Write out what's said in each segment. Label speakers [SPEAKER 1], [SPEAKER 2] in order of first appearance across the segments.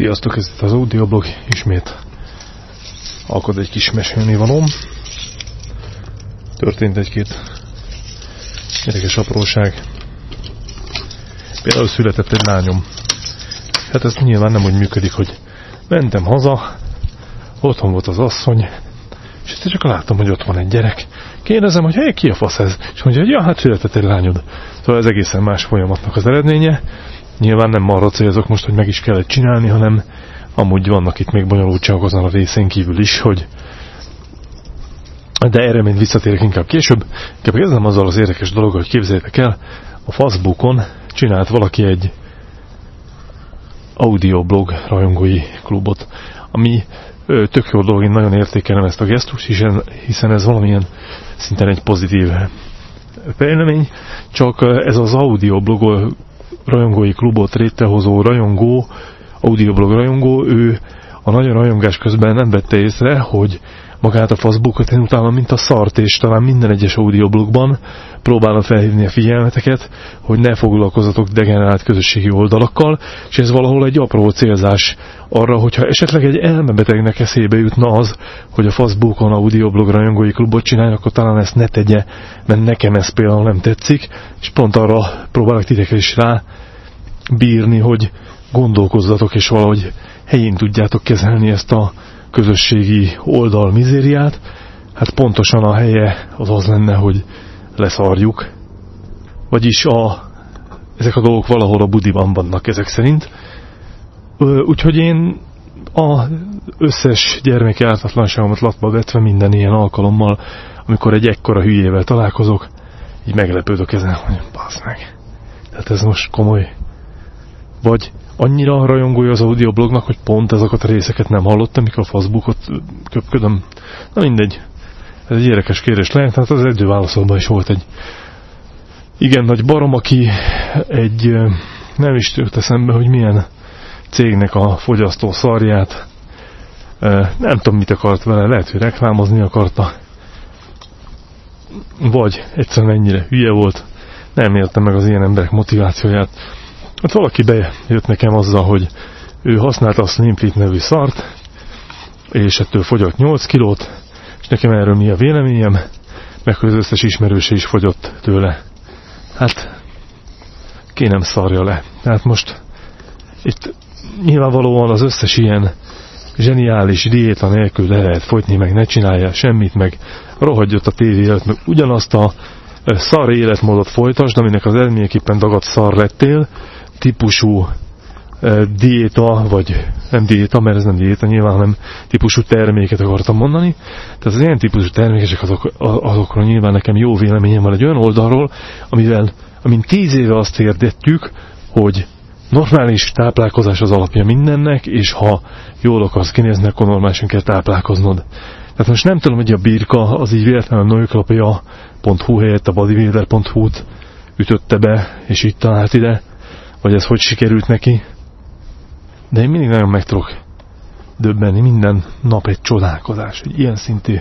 [SPEAKER 1] Sziasztok, ez itt az audioblog, ismét alkod egy kis mesélni vanom. Történt egy-két érdekes apróság. Például született egy lányom. Hát ez nyilván nem úgy működik, hogy mentem haza, otthon volt az asszony, és ezt csak látom, hogy ott van egy gyerek. Kérdezem, hogy hey, ki a fasz ez? És mondja, hogy ja, hát született egy lányod. Szóval ez egészen más folyamatnak az eredménye. Nyilván nem arra célzok most, hogy meg is kellett csinálni, hanem amúgy vannak itt még bonyolultságok azon a részén kívül is, hogy de erre még visszatérek inkább később. Inkább kezdem azzal az érdekes dolog, hogy képzeljétek el, a Facebookon csinált valaki egy audioblog rajongói klubot, ami ö, tök jó dolog, én nagyon értékelem ezt a gesztust, hiszen, hiszen ez valamilyen szinten egy pozitív fejlemény, csak ez az audioblog rajongói klubot létrehozó rajongó, audioblog rajongó, ő a nagyon rajongás közben nem vette észre, hogy magát a Facebookot én utána, mint a szart, és talán minden egyes audioblogban próbálom felhívni a figyelmeteket, hogy ne foglalkozatok degenerált közösségi oldalakkal, és ez valahol egy apró célzás arra, hogyha esetleg egy elmebetegnek eszébe jutna az, hogy a Facebookon audioblog rajongói klubot csinálja, akkor talán ezt ne tegye, mert nekem ez például nem tetszik, és pont arra próbálok titeket is rá bírni, hogy gondolkozzatok, és valahogy helyén tudjátok kezelni ezt a közösségi oldal mizériát, hát pontosan a helye az az lenne, hogy leszarjuk. Vagyis a, ezek a dolgok valahol a budiban vannak ezek szerint. Úgyhogy én a összes gyermek ártatlanságomat latba vetve minden ilyen alkalommal, amikor egy ekkora hülyével találkozok, így meglepődök ezen, hogy basz meg. Tehát ez most komoly. Vagy annyira rajongója az audioblognak, hogy pont ezeket a részeket nem hallottam, mikor a Facebookot köpködöm. Na mindegy. Ez egy érdekes kérdés lehet, hát az egyő válaszolban is volt egy igen nagy barom, aki egy nem is tört eszembe, hogy milyen cégnek a fogyasztó szarját nem tudom mit akart vele, lehet, hogy reklámozni akarta vagy egyszerűen ennyire hülye volt nem értem meg az ilyen emberek motivációját Hát valaki bejött nekem azzal, hogy ő használta a Slimfit nevű szart, és ettől fogyott 8 kilót, és nekem erről mi a véleményem, meg hogy az összes ismerőse is fogyott tőle. Hát, ki nem szarja le. Tehát most itt nyilvánvalóan az összes ilyen zseniális diéta nélkül le lehet fogyni, meg ne csinálja semmit, meg rohadjott a tévé előtt, meg ugyanazt a szar életmódot folytasd, aminek az eredményeképpen dagadt szar lettél, típusú diéta, vagy nem diéta, mert ez nem diéta nyilván, hanem típusú terméket akartam mondani. Tehát az ilyen típusú termékek azok, azokról nyilván nekem jó véleményem van egy olyan oldalról, amivel, amin tíz éve azt hirdettük, hogy normális táplálkozás az alapja mindennek, és ha jól akarsz kinézni, akkor normálisan kell táplálkoznod. Tehát most nem tudom, hogy a birka az így véletlenül nőklapja.hu helyett a bodybuilder.hu-t ütötte be, és itt talált ide, vagy ez hogy sikerült neki. De én mindig nagyon meg tudok döbbenni, minden nap egy csodálkozás, hogy ilyen szintű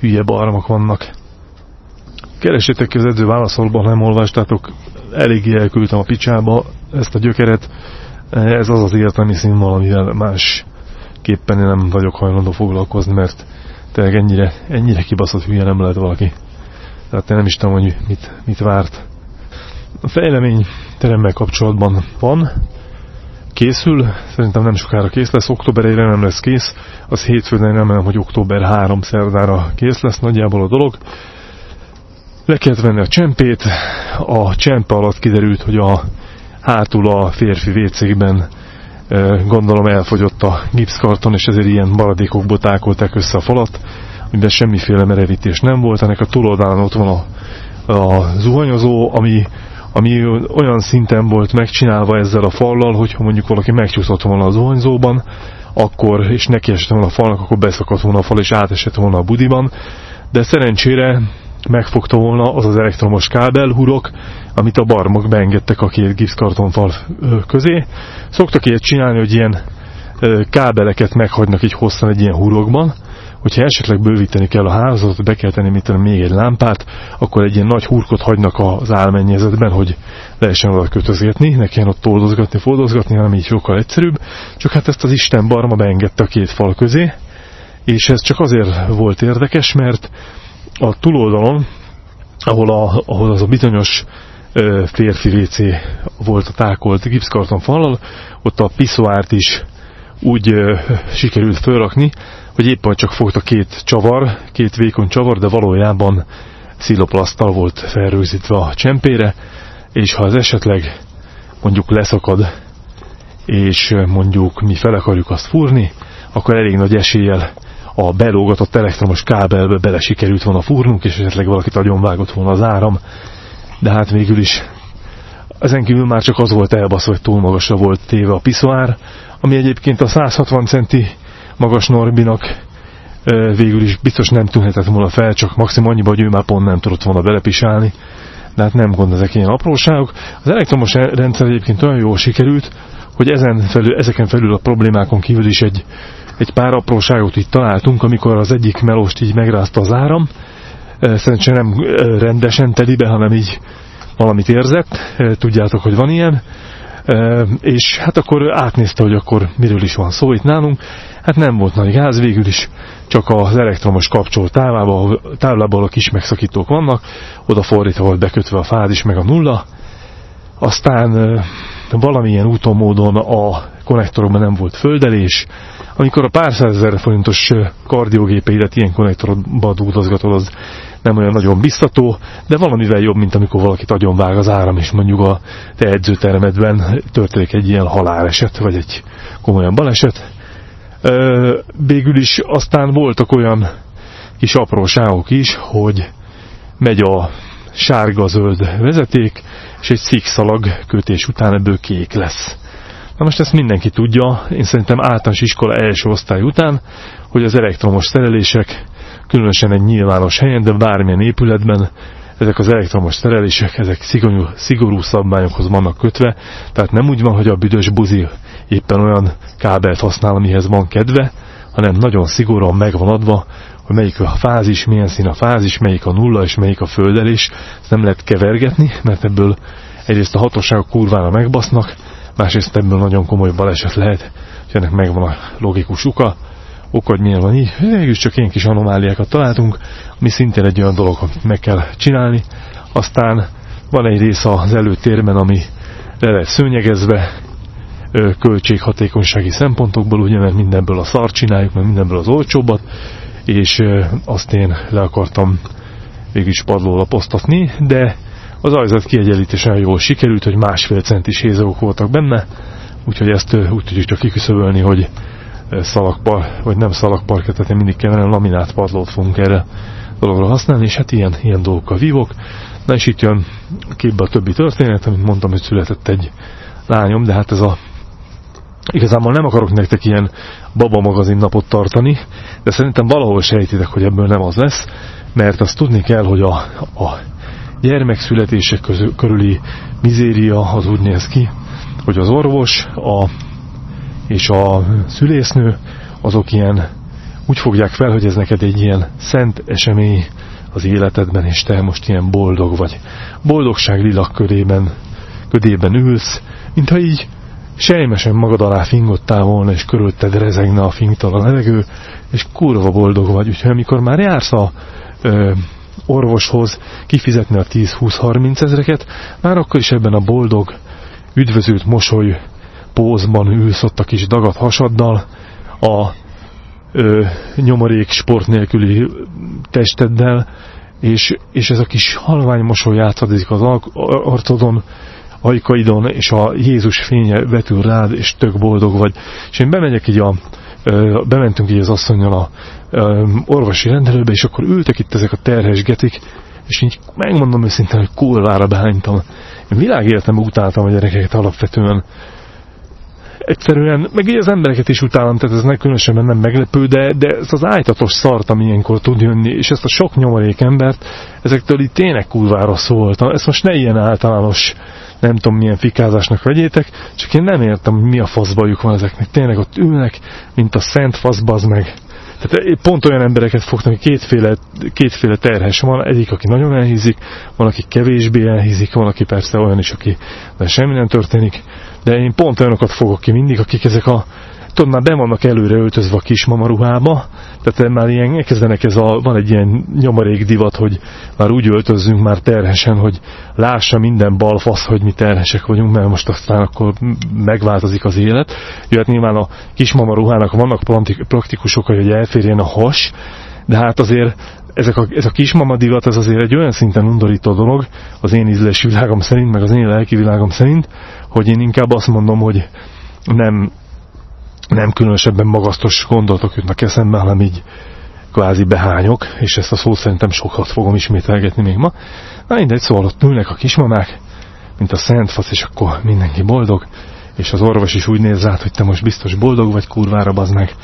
[SPEAKER 1] hülye barmok vannak. Keresétek ki az edző válaszolban, nem olvastátok, eléggé elküldtem a picsába ezt a gyökeret. Ez az az értelmi színvonal, amivel másképpen én nem vagyok hajlandó foglalkozni, mert tényleg ennyire, ennyire kibaszott hülye nem lehet valaki. Tehát én nem is tudom, hogy mit, mit várt. A fejlemény teremmel kapcsolatban van, készül, szerintem nem sokára kész lesz, október 1 nem lesz kész, az hétfőn remélem, hogy október 3 szerdára kész lesz nagyjából a dolog. Le kellett venni a csempét, a csempe alatt kiderült, hogy a hátul a férfi WC-ben gondolom elfogyott a gipszkarton, és ezért ilyen maradékokból tákolták össze a falat, amiben semmiféle merevítés nem volt. Ennek a túloldalán ott van a, a zuhanyozó, ami ami olyan szinten volt megcsinálva ezzel a fallal, hogyha mondjuk valaki megcsúszott volna az zuhanyzóban, akkor, és neki esett volna a falnak, akkor beszakadt volna a fal, és átesett volna a budiban, de szerencsére megfogta volna az az elektromos kábelhurok, amit a barmok beengedtek a két gipszkartonfal közé. Szoktak ilyet csinálni, hogy ilyen kábeleket meghagynak így hosszan egy ilyen hurokban, hogyha esetleg bővíteni kell a hálózatot, be kell tenni mit még egy lámpát, akkor egy ilyen nagy hurkot hagynak az álmennyezetben, hogy lehessen oda kötözgetni, ne kelljen ott toldozgatni, fordozgatni, hanem így sokkal egyszerűbb. Csak hát ezt az Isten barma beengedte a két fal közé, és ez csak azért volt érdekes, mert a túloldalon, ahol, a, ahol az a bizonyos ö, férfi WC volt a tákolt gipszkarton falal, ott a piszoárt is úgy ö, sikerült fölrakni, hogy éppen csak fogta két csavar, két vékony csavar, de valójában sziloplasztal volt felrőzítve a csempére, és ha ez esetleg mondjuk leszakad, és mondjuk mi fel akarjuk azt fúrni, akkor elég nagy eséllyel a belógatott elektromos kábelbe bele sikerült volna fúrnunk, és esetleg valakit vágott volna az áram, de hát végül is ezen kívül már csak az volt elbaszva, hogy túl magasra volt téve a piszoár, ami egyébként a 160 centi magas Norbinak végül is biztos nem tűnhetett volna fel, csak maximum annyiba, hogy ő már pont nem tudott volna belepisálni, de hát nem gond, ezek ilyen apróságok. Az elektromos rendszer egyébként olyan jól sikerült, hogy ezen felül, ezeken felül a problémákon kívül is egy, egy pár apróságot itt találtunk, amikor az egyik melóst így megrázta az áram, szerencsére nem rendesen telibe, hanem így valamit érzett, tudjátok, hogy van ilyen, és hát akkor átnézte, hogy akkor miről is van szó itt nálunk, hát nem volt nagy gáz, végül is csak az elektromos kapcsolt táblában, táblában a kis megszakítók vannak, oda fordítva volt bekötve a fázis meg a nulla, aztán valamilyen úton módon a konnektorokban nem volt földelés, amikor a pár százezer forintos kardiogépeidet ilyen konnektorba dúdozgatod, az nem olyan nagyon biztató, de valamivel jobb, mint amikor valakit vág az áram, és mondjuk a te edzőtermedben történik egy ilyen haláleset, vagy egy komolyan baleset. Végül is aztán voltak olyan kis apróságok is, hogy megy a sárga-zöld vezeték, és egy szikszalag kötés után ebből kék lesz. Na most ezt mindenki tudja, én szerintem általános iskola első osztály után, hogy az elektromos szerelések, különösen egy nyilvános helyen, de bármilyen épületben, ezek az elektromos szerelések, ezek szigorú, szigorú szabványokhoz vannak kötve, tehát nem úgy van, hogy a büdös buzi éppen olyan kábelt használ, amihez van kedve, hanem nagyon szigorúan megvan adva, hogy melyik a fázis, milyen szín a fázis, melyik a nulla és melyik a földelés. Ezt nem lehet kevergetni, mert ebből egyrészt a hatóságok kurvára megbasznak, másrészt ebből nagyon komoly baleset lehet, és ennek megvan a logikus uka, miért van így. Végülis csak ilyen kis anomáliákat találtunk, ami szintén egy olyan dolog, amit meg kell csinálni. Aztán van egy rész az előtérben, ami le lehet szőnyegezve, költséghatékonysági szempontokból, ugye, mert mindenből a szar csináljuk, mert mindenből az olcsóbbat, és azt én le akartam végülis padlólapoztatni, de az ajzat kiegyenlítésen jól sikerült, hogy másfél centis hézagok voltak benne, úgyhogy ezt úgy tudjuk csak kiküszöbölni, hogy szalagpar, vagy nem szalagparket, tehát én mindig kellene laminát padlót fogunk erre dologra használni, és hát ilyen, ilyen dolgokkal vívok. Na és itt jön képbe a többi történet, amit mondtam, hogy született egy lányom, de hát ez a Igazából nem akarok nektek ilyen baba magazin napot tartani, de szerintem valahol sejtitek, hogy ebből nem az lesz, mert azt tudni kell, hogy a, a gyermekszületések közül, körüli mizéria az úgy néz ki, hogy az orvos a, és a szülésznő azok ilyen úgy fogják fel, hogy ez neked egy ilyen szent esemény az életedben, és te most ilyen boldog vagy. Boldogság lilak körében, ködében ülsz, mintha így sejmesen magad alá fingottál volna, és körülted rezegne a fingtalan levegő, és kurva boldog vagy. Úgyhogy amikor már jársz a ö, orvoshoz kifizetni a 10-20-30 ezreket, már akkor is ebben a boldog, üdvözült mosoly pózban ülsz ott a kis dagat hasaddal, a ö, nyomorék sport nélküli testeddel, és, és ez a kis halvány mosoly játszadik az arcodon, ajkaidon, és a Jézus fénye vetül rád, és tök boldog vagy. És én bemegyek így a, bementünk így az asszonynal a orvosi rendelőbe, és akkor ültek itt ezek a terhes getik, és így megmondom őszintén, hogy kurvára behánytam. Én világéletemben utáltam a gyerekeket alapvetően. Egyszerűen, meg így az embereket is utálom, tehát ez nem különösen nem meglepő, de, de ez az ájtatos szart, ami ilyenkor tud jönni, és ezt a sok nyomorék embert, ezektől így tényleg kurvára szóltam. Ezt most ne ilyen általános nem tudom milyen fikázásnak vegyétek, csak én nem értem, hogy mi a faszbajuk van ezeknek. Tényleg ott ülnek, mint a szent faszbaz meg, Tehát pont olyan embereket fogtam, hogy kétféle, kétféle terhes van, egyik, aki nagyon elhízik, van, aki kevésbé elhízik, van, aki persze olyan is, aki de semmi nem történik, de én pont olyanokat fogok ki mindig, akik ezek a tudod, már be vannak előre öltözve a kismama ruhába, tehát már ilyen, kezdenek ez a, van egy ilyen nyomorék divat, hogy már úgy öltözzünk már terhesen, hogy lássa minden balfasz, hogy mi terhesek vagyunk, mert most aztán akkor megváltozik az élet. Jöhet nyilván a kismama ruhának vannak praktikusok, hogy elférjen a has, de hát azért ezek a, ez a kismama divat, ez azért egy olyan szinten undorító dolog az én ízlési világom szerint, meg az én lelki világom szerint, hogy én inkább azt mondom, hogy nem nem különösebben magasztos gondolatok jutnak eszembe, hanem így kvázi behányok, és ezt a szót szerintem sokat fogom ismételgetni még ma. Na mindegy, szóval ott ülnek a kismamák, mint a szent fasz, és akkor mindenki boldog, és az orvos is úgy néz rá, hogy te most biztos boldog vagy, kurvára bazd meg,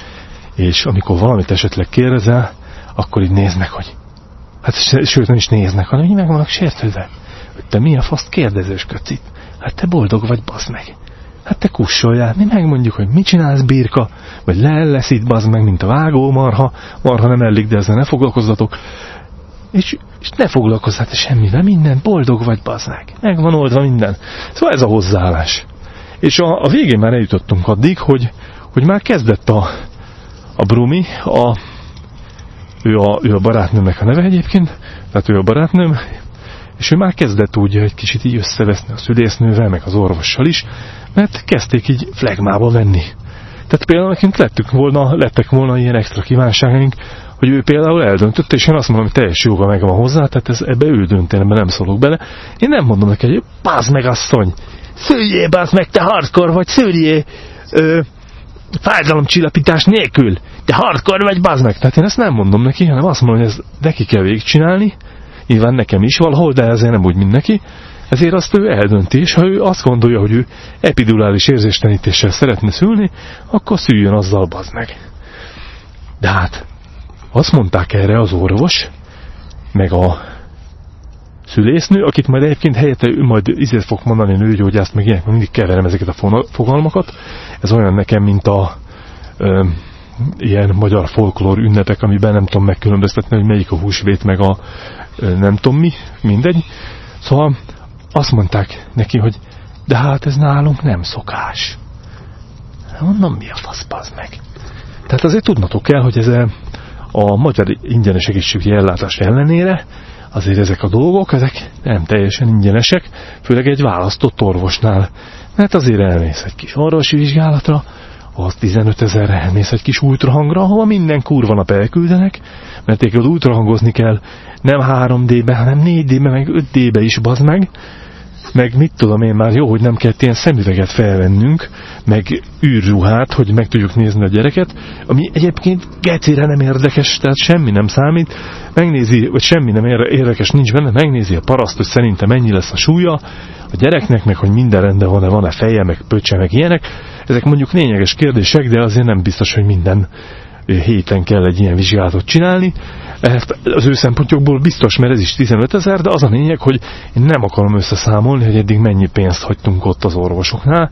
[SPEAKER 1] és amikor valamit esetleg kérdezel, akkor így néznek, hogy hát sőt nem is néznek, hanem így meg vannak sértődve, hogy te mi a faszt kérdezős köcit, hát te boldog vagy, bazd meg. Hát te kussoljál, mi megmondjuk, hogy mit csinálsz birka, vagy leelleszít bazd meg, mint a vágó marha, marha nem ellik, de ezzel ne foglalkozzatok. És, és ne foglalkozzál te semmivel, minden, boldog vagy bazd meg. Meg van oldva minden. Szóval ez a hozzáállás. És a, a végén már eljutottunk addig, hogy, hogy már kezdett a, a Brumi, a, ő, a, ő a barátnőmnek a neve egyébként, tehát ő a barátnőm, és ő már kezdett úgy egy kicsit így összeveszni a szülésznővel, meg az orvossal is, mert kezdték így flagmába venni. Tehát például nekünk lettük volna, lettek volna ilyen extra kívánságaink, hogy ő például eldöntött, és én azt mondom, hogy teljes joga megvan hozzá, tehát ez, ebbe ő dönt, ebbe nem szólok bele. Én nem mondom neki, hogy bázd meg asszony, szüljé, bázd meg, te hardcore vagy, szüljé, ö, fájdalomcsillapítás nélkül, te hardcore vagy, bázd meg. Tehát én ezt nem mondom neki, hanem azt mondom, hogy ez neki kell végigcsinálni, nyilván nekem is valahol, de ezért nem úgy, mint neki, ezért azt ő eldönti, és ha ő azt gondolja, hogy ő epidurális érzéstenítéssel szeretne szülni, akkor szüljön azzal bazd meg. De hát, azt mondták erre az orvos, meg a szülésznő, akit majd egyébként helyette ő majd izért fog mondani nőgyógyászt, meg ilyenek, mindig keverem ezeket a fogalmakat. Ez olyan nekem, mint a ö, ilyen magyar folklór ünnepek, amiben nem tudom megkülönböztetni, hogy melyik a húsvét, meg a nem tudom mi, mindegy. Szóval azt mondták neki, hogy de hát ez nálunk nem szokás. Mondom, mi a fasz, meg? Tehát azért tudnatok kell, hogy ez a magyar ingyenes egészségügyi ellátás ellenére azért ezek a dolgok, ezek nem teljesen ingyenesek, főleg egy választott orvosnál. Mert azért elmész egy kis orvosi vizsgálatra, az 15 ezerre elmész egy kis ultrahangra, ahova minden kurva nap elküldenek, mert téged ultrahangozni kell. Nem 3D-be, hanem 4D-be, meg 5D-be is, bazd meg, meg mit tudom én már jó, hogy nem kell ilyen szemüveget felvennünk, meg űrruhát, hogy meg tudjuk nézni a gyereket, ami egyébként gecére nem érdekes, tehát semmi nem számít, megnézi, vagy semmi nem érdekes nincs benne, megnézi a paraszt, hogy szerintem mennyi lesz a súlya. A gyereknek, meg hogy minden rendben van-e, van-e feje, meg pöccse, meg ilyenek. Ezek mondjuk lényeges kérdések, de azért nem biztos, hogy minden héten kell egy ilyen vizsgálatot csinálni. Ezt az ő szempontjukból biztos, mert ez is 15 ezer, de az a lényeg, hogy én nem akarom összeszámolni, hogy eddig mennyi pénzt hagytunk ott az orvosoknál.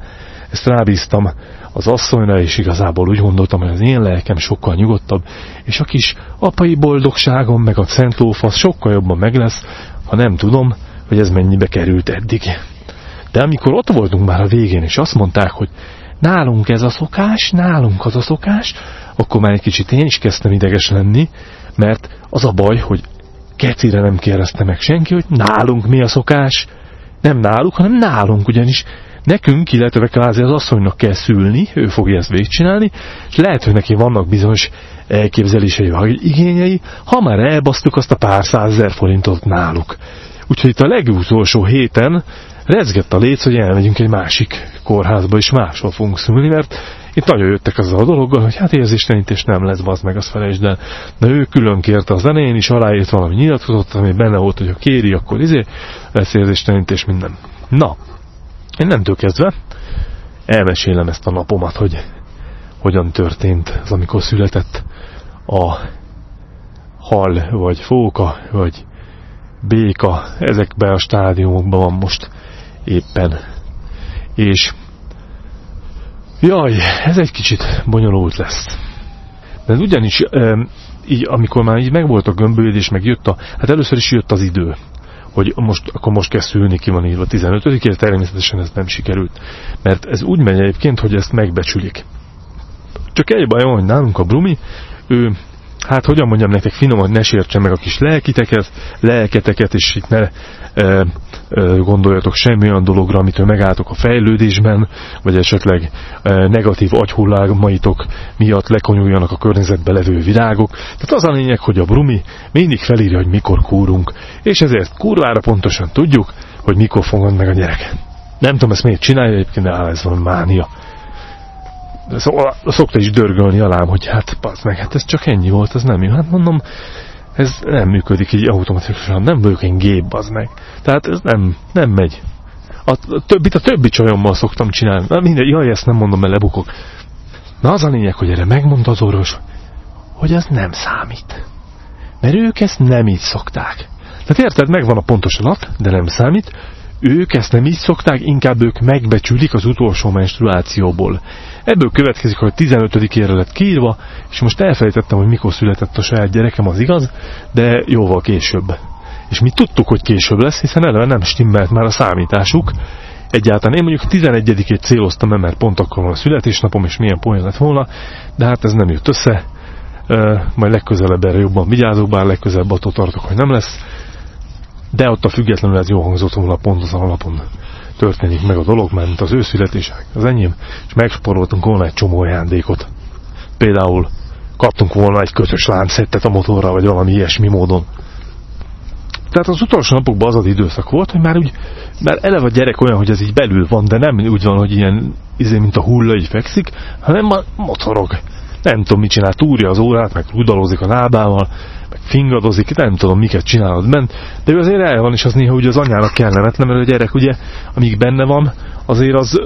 [SPEAKER 1] Ezt rábíztam az asszonyra, és igazából úgy gondoltam, hogy az én lelkem sokkal nyugodtabb, és a kis apai boldogságom, meg a centófasz sokkal jobban meg lesz, ha nem tudom, hogy ez mennyibe került eddig. De amikor ott voltunk már a végén, és azt mondták, hogy nálunk ez a szokás, nálunk az a szokás, akkor már egy kicsit én is kezdtem ideges lenni, mert az a baj, hogy kecire nem kérdezte meg senki, hogy nálunk mi a szokás. Nem náluk, hanem nálunk, ugyanis nekünk, illetve kvázi az asszonynak kell szülni, ő fogja ezt végigcsinálni, és lehet, hogy neki vannak bizonyos elképzelései vagy igényei, ha már elbasztuk azt a pár százezer forintot náluk. Úgyhogy itt a legutolsó héten rezgett a léc, hogy elmegyünk egy másik kórházba, és máshol fogunk szülni, mert itt nagyon jöttek azzal a dologgal, hogy hát érzéstelenítés nem lesz, bazd meg, azt felejtsd el. De ő külön kérte az elején is, aláírt valami nyilatkozott, ami benne volt, hogy ha kéri, akkor izé, lesz érzéstelenítés, minden. Na, én nem kezdve elmesélem ezt a napomat, hogy hogyan történt az, amikor született a hal, vagy fóka, vagy béka, ezekben a stádiumokban van most éppen. És Jaj, ez egy kicsit bonyolult lesz. De ugyanis így, amikor már így megvolt a gömbölődés, meg jött a, hát először is jött az idő hogy most, akkor most kell szülni, ki van írva 15-ére, természetesen ez nem sikerült. Mert ez úgy megy egyébként, hogy ezt megbecsülik. Csak egy baj van, hogy nálunk a Brumi, ő hát hogyan mondjam nektek finoman, ne sértse meg a kis lelkiteket, lelketeket, és itt ne e, e, gondoljatok semmi olyan dologra, amitől megálltok a fejlődésben, vagy esetleg e, negatív agyhullámaitok miatt lekonyuljanak a környezetbe levő virágok. Tehát az a lényeg, hogy a Brumi mindig felírja, hogy mikor kúrunk, és ezért kurvára pontosan tudjuk, hogy mikor fogad meg a gyerek. Nem tudom, ezt miért csinálja, egyébként de ez van mánia szóval szokta is dörgölni alám, hogy hát bazd meg, hát ez csak ennyi volt, ez nem jó. Hát mondom, ez nem működik így automatikusan, nem vagyok én gép, bazd meg. Tehát ez nem, nem megy. A, többit a többi csajommal szoktam csinálni. Na mindegy, jaj, ezt nem mondom, mert lebukok. Na az a lényeg, hogy erre megmondta az orvos, hogy ez nem számít. Mert ők ezt nem így szokták. Tehát érted, megvan a pontos alat, de nem számít. Ők ezt nem így szokták, inkább ők megbecsülik az utolsó menstruációból. Ebből következik, hogy 15-ére lett kiírva, és most elfelejtettem, hogy mikor született a saját gyerekem, az igaz, de jóval később. És mi tudtuk, hogy később lesz, hiszen eleve nem stimmelt már a számításuk. Egyáltalán én mondjuk 11-ét céloztam, mert pont akkor van a születésnapom, és milyen poén lett volna, de hát ez nem jött össze. majd legközelebb erre jobban vigyázok, bár legközelebb attól tartok, hogy nem lesz. De ott a függetlenül ez jó hangzott volna pont az alapon történik meg a dolog, mert az ő születések, az enyém, és megsporoltunk volna egy csomó ajándékot. Például kaptunk volna egy kötös láncettet a motorra, vagy valami ilyesmi módon. Tehát az utolsó napokban az az időszak volt, hogy már úgy, már eleve a gyerek olyan, hogy ez így belül van, de nem úgy van, hogy ilyen, izé, mint a hulla így fekszik, hanem a motorog. Nem tudom, mit csinál, túrja az órát, meg rudalozik a lábával, meg fingadozik, nem tudom miket csinálod bent, de ő azért el van, és az néha ugye az anyának kellemetlen, mert a gyerek ugye, amíg benne van, azért az,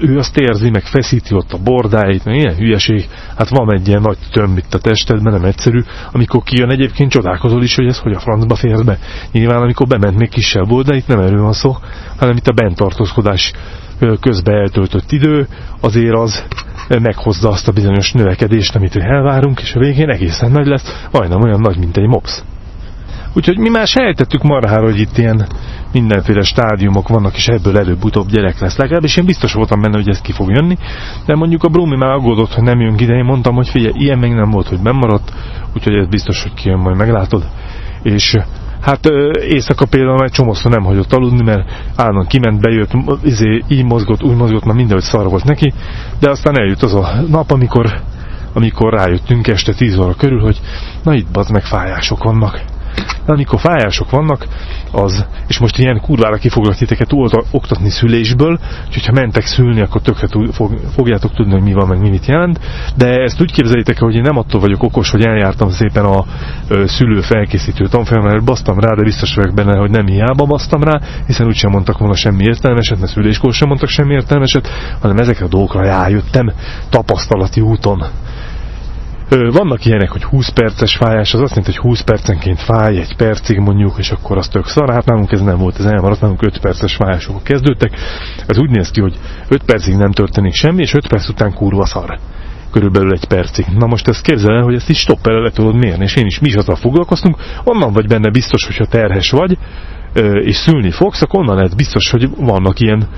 [SPEAKER 1] ő azt érzi, meg feszíti ott a bordáit, meg ilyen hülyeség, hát van egy ilyen nagy tömb itt a testedben, nem egyszerű, amikor kijön egyébként csodálkozol is, hogy ez hogy a francba fér be. Nyilván amikor bement még kisebb volt, de itt nem erről van szó, hanem itt a bentartózkodás közben eltöltött idő, azért az meghozza azt a bizonyos növekedést, amit elvárunk, és a végén egészen nagy lesz, majdnem olyan nagy, mint egy mops. Úgyhogy mi már sejtettük marhára, hogy itt ilyen mindenféle stádiumok vannak, és ebből előbb-utóbb gyerek lesz. Legalábbis én biztos voltam benne, hogy ez ki fog jönni, de mondjuk a Brumi már aggódott, hogy nem jön ide. Én mondtam, hogy figyelj, ilyen még nem volt, hogy bemaradt, úgyhogy ez biztos, hogy kijön, majd meglátod. És Hát éjszaka például egy csomószor nem hagyott aludni, mert állandóan kiment, bejött, izé, így mozgott, úgy mozgott, már mindenhogy szar volt neki, de aztán eljött az a nap, amikor, amikor rájöttünk este 10 óra körül, hogy na itt bazd meg fájások vannak. De amikor fájások vannak, az, és most ilyen kurvára ki foglak titeket oktatni szülésből, úgyhogy ha mentek szülni, akkor tökre fog, fogjátok tudni, hogy mi van, meg mi mit jelent. De ezt úgy képzeljétek hogy én nem attól vagyok okos, hogy eljártam szépen a szülő felkészítő tanfolyamra, basztam rá, de biztos vagyok benne, hogy nem hiába basztam rá, hiszen úgysem mondtak volna semmi értelmeset, mert szüléskor sem mondtak semmi értelmeset, hanem ezekre a dolgokra rájöttem tapasztalati úton. Vannak ilyenek, hogy 20 perces fájás, az azt jelenti, hogy 20 percenként fáj, egy percig mondjuk, és akkor az tök szar. Hát nálunk ez nem volt, ez elmaradt, nálunk 5 perces fájások kezdődtek. Ez úgy néz ki, hogy 5 percig nem történik semmi, és 5 perc után kurva szar körülbelül egy percig. Na most ezt képzel el, hogy ezt is stoppel le tudod mérni, és én is mi is azzal foglalkoztunk, onnan vagy benne biztos, hogyha terhes vagy, és szülni fogsz, akkor onnan lehet biztos, hogy vannak ilyen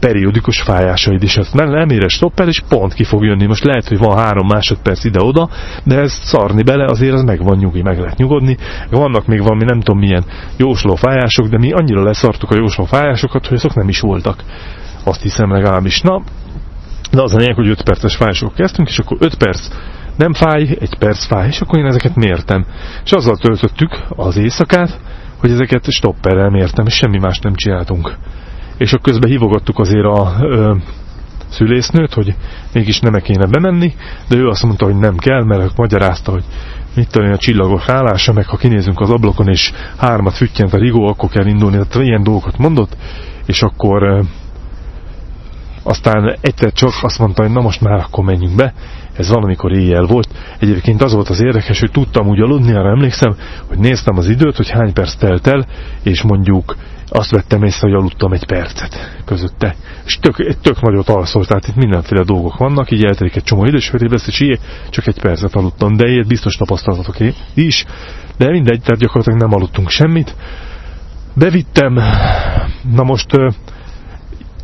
[SPEAKER 1] periódikus fájásaid is. Ezt nem, éres stoppel, és pont ki fog jönni. Most lehet, hogy van három másodperc ide-oda, de ezt szarni bele, azért az meg van nyugi, meg lehet nyugodni. Vannak még valami nem tudom milyen jósló fájások, de mi annyira leszartuk a jósló fájásokat, hogy azok nem is voltak. Azt hiszem legalábbis. Na, de az a lényeg, hogy 5 perces fájások kezdtünk, és akkor 5 perc nem fáj, egy perc fáj, és akkor én ezeket mértem. És azzal töltöttük az éjszakát, hogy ezeket stopperrel mértem, és semmi más nem csináltunk. És akkor közben hívogattuk azért a ö, szülésznőt, hogy mégis nem -e kéne bemenni, de ő azt mondta, hogy nem kell, mert magyarázta, hogy mit tudom a csillagos állása, meg ha kinézünk az ablakon, és hármat füttyent a rigó, akkor kell indulni, tehát ilyen dolgokat mondott, és akkor aztán egyszer csak azt mondta, hogy na most már akkor menjünk be, ez valamikor éjjel volt. Egyébként az volt az érdekes, hogy tudtam úgy aludni, arra emlékszem, hogy néztem az időt, hogy hány perc telt el, és mondjuk azt vettem észre, hogy aludtam egy percet közötte. És tök, tök nagyot alszol, tehát itt mindenféle dolgok vannak, így eltelik egy csomó idő, és lesz, és így csak egy percet aludtam, de ilyet biztos tapasztalatok is, de mindegy, tehát gyakorlatilag nem aludtunk semmit. Bevittem, na most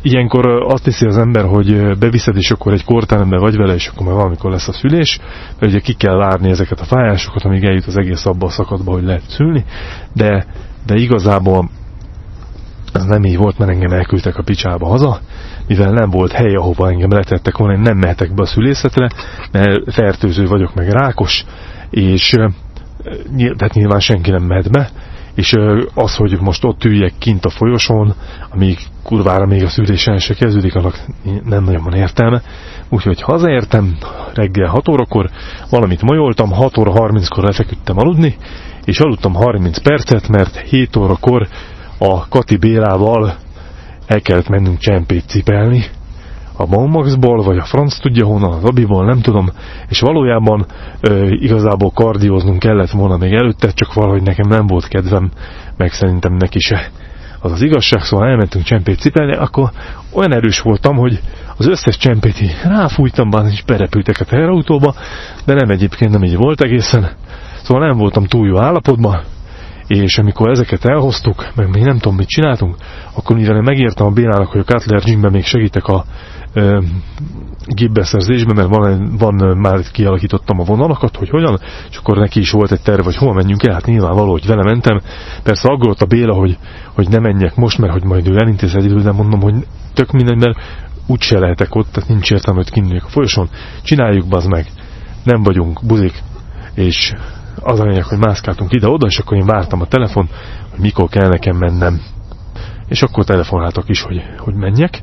[SPEAKER 1] ilyenkor azt hiszi az ember, hogy beviszed, és akkor egy kortárember vagy vele, és akkor már valamikor lesz a szülés, mert ugye ki kell várni ezeket a fájásokat, amíg eljut az egész abba a szakadba, hogy lehet szülni, de, de igazából ez nem így volt, mert engem elküldtek a picsába haza, mivel nem volt hely, ahova engem letettek volna, én nem mehetek be a szülészetre, mert fertőző vagyok, meg rákos, és tehát nyilván senki nem mehet be, és az, hogy most ott üljek kint a folyosón, amíg kurvára még a szülésen se kezdődik, annak nem nagyon van értelme. Úgyhogy hazaértem reggel 6 órakor, valamit majoltam, 6 óra 30-kor lefeküdtem aludni, és aludtam 30 percet, mert 7 órakor a Kati Bélával el kellett mennünk csempét cipelni, a Baumaxból, vagy a franc tudja honnan, az Abiból, nem tudom, és valójában ö, igazából kardióznunk kellett volna még előtte, csak valahogy nekem nem volt kedvem, meg szerintem neki se. Az az igazság, szóval elmentünk csempét cipelni, akkor olyan erős voltam, hogy az összes csempét így ráfújtam, bár és berepültek a teherautóba, de nem egyébként nem így volt egészen. Szóval nem voltam túl jó állapotban, és amikor ezeket elhoztuk, meg még nem tudom mit csináltunk, akkor mivel én megértem a Bélának, hogy a Cutler Gymben még segítek a gépbeszerzésben, mert van, van már kialakítottam a vonalakat, hogy hogyan, és akkor neki is volt egy terv, hogy hol menjünk el, hát nyilvánvaló, hogy vele mentem. Persze aggódott a Béla, hogy, hogy ne menjek most, mert hogy majd ő elintéz egyedül, de mondom, hogy tök mindegy, mert úgyse lehetek ott, tehát nincs értelme, hogy kinnőjük a folyosón. Csináljuk, bazd meg, nem vagyunk buzik, és az a lényeg, hogy mászkáltunk ide-oda, és akkor én vártam a telefon, hogy mikor kell nekem mennem. És akkor telefonáltak is, hogy, hogy menjek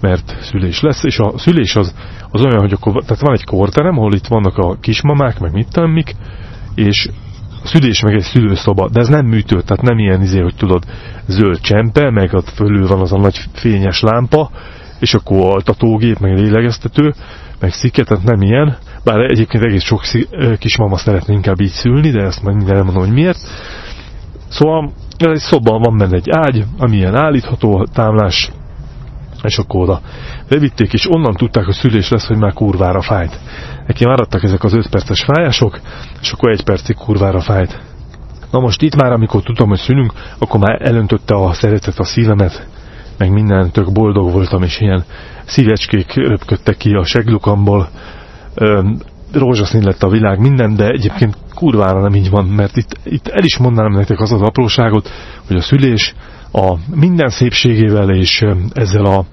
[SPEAKER 1] mert szülés lesz, és a szülés az, az olyan, hogy akkor, tehát van egy korterem, ahol itt vannak a kismamák, meg mit temmik, és a szülés meg egy szülőszoba, de ez nem műtő, tehát nem ilyen izé, hogy tudod, zöld csempe, meg ott fölül van az a nagy fényes lámpa, és akkor altatógép, meg lélegeztető, meg szikke, tehát nem ilyen, bár egyébként egész sok kismama szeretne inkább így szülni, de ezt majd minden elmondom, hogy miért. Szóval ez egy szoba, van benne egy ágy, ami ilyen állítható támlás, és akkor oda levitték, és onnan tudták, hogy szülés lesz, hogy már kurvára fájt. Neki maradtak ezek az 5 perces fájások, és akkor egy percig kurvára fájt. Na most itt már, amikor tudom, hogy szülünk, akkor már elöntötte a szeretet a szívemet, meg minden tök boldog voltam, és ilyen szívecskék röpködtek ki a seglukamból, rózsaszín lett a világ, minden, de egyébként kurvára nem így van, mert itt, itt el is mondanám nektek az az apróságot, hogy a szülés a minden szépségével és ezzel a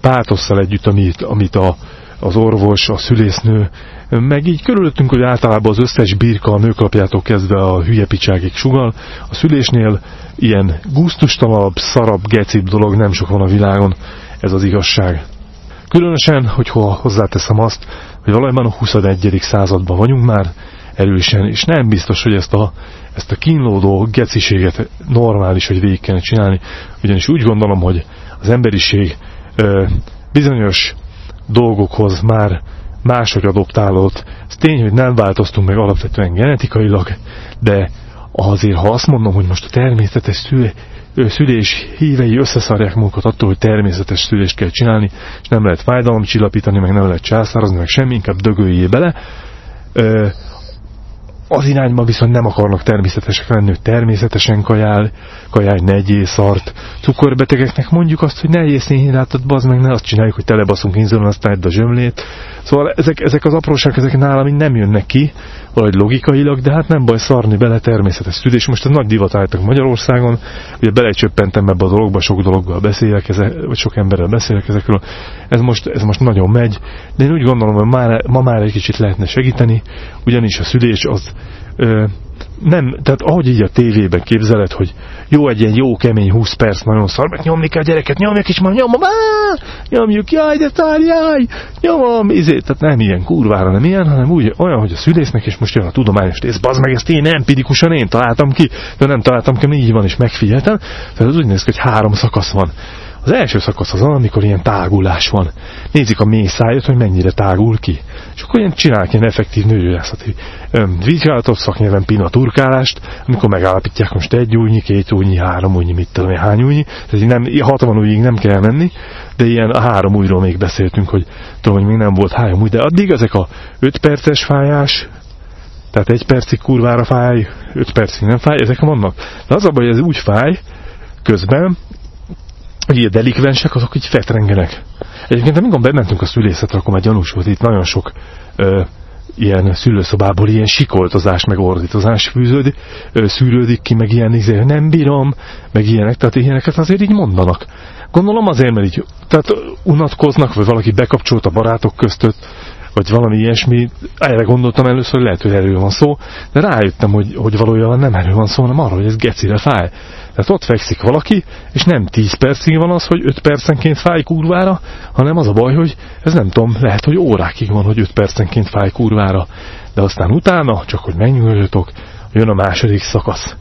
[SPEAKER 1] pátosszal együtt, amit, amit a, az orvos, a szülésznő, meg így körülöttünk, hogy általában az összes birka a nőklapjától kezdve a hülye picságig sugal. A szülésnél ilyen gusztustalanabb, szarabb, gecibb dolog nem sok van a világon, ez az igazság. Különösen, hogy hozzáteszem azt, hogy valójában a 21. században vagyunk már erősen, és nem biztos, hogy ezt a, ezt a kínlódó geciséget normális, hogy végig kellene csinálni, ugyanis úgy gondolom, hogy az emberiség ö, bizonyos dolgokhoz már máshogy adoptálódott. Ez tény, hogy nem változtunk meg alapvetően genetikailag, de azért, ha azt mondom, hogy most a természetes szüle, szülés hívei összeszarják magukat attól, hogy természetes szülést kell csinálni, és nem lehet fájdalomcsillapítani, meg nem lehet császározni, meg semmi, inkább dögöljé bele, az irányba viszont nem akarnak természetesek lenni, hogy természetesen kajál, kajálj, ne egyél szart. Cukorbetegeknek mondjuk azt, hogy ne egyél szénhidrátot, bazd meg, ne azt csináljuk, hogy telebaszunk inzulin, aztán edd a zsömlét. Szóval ezek, ezek az apróságok, ezek nálam nem jönnek ki, vagy logikailag, de hát nem baj szarni bele természetes szülés. Most a nagy divat álltak Magyarországon, ugye belecsöppentem ebbe a dologba, sok dologgal beszélek, ezek, vagy sok emberrel beszélek ezekről. Ez most, ez most nagyon megy, de én úgy gondolom, hogy már, ma már egy kicsit lehetne segíteni, ugyanis a szülés az ö, nem, tehát ahogy így a tévében képzeled, hogy jó egy ilyen jó kemény 20 perc, nagyon szar, meg nyomni kell a gyereket, nyomjuk is, már nyomom, nyomjuk, jaj, de szar, jaj, nyomom, izé, tehát nem ilyen kurvára, nem ilyen, hanem úgy olyan, hogy a szülésznek, és most jön a tudományos tész, bazd meg, ezt én empirikusan én találtam ki, de nem találtam ki, így van, és megfigyeltem, tehát az úgy néz ki, hogy három szakasz van. Az első szakasz az, amikor ilyen tágulás van. Nézik a mély száját, hogy mennyire tágul ki. És akkor ilyen csinálják ilyen effektív nőgyógyászati vizsgálatot, szaknyelven pina turkálást, amikor megállapítják most egy újnyi, két újnyi, három újnyi, mit tudom hány újnyi. Tehát nem, 60 újig nem kell menni, de ilyen a három újról még beszéltünk, hogy tudom, hogy még nem volt három új, de addig ezek a 5 perces fájás, tehát egy percig kurvára fáj, 5 percig nem fáj, ezek vannak. De az a baj, hogy ez úgy fáj közben, hogy ilyen delikvensek, azok így fetrengenek. Egyébként amikor bementünk a szülészetre, akkor már gyanús volt, itt nagyon sok ö, ilyen szülőszobából ilyen sikoltozás, meg ordítozás fűződik, ö, szűrődik ki, meg ilyen izé, nem bírom, meg ilyenek, tehát ilyeneket azért így mondanak. Gondolom azért, mert így tehát unatkoznak, vagy valaki bekapcsolt a barátok köztött, vagy valami ilyesmi, erre gondoltam először, hogy lehet, hogy erről van szó, de rájöttem, hogy, hogy valójában nem erről van szó, hanem arról, hogy ez gecire fáj. Tehát ott fekszik valaki, és nem 10 percig van az, hogy 5 percenként fáj kurvára, hanem az a baj, hogy ez nem tudom, lehet, hogy órákig van, hogy 5 percenként fáj kurvára. De aztán utána, csak hogy megnyugodjatok, jön a második szakasz.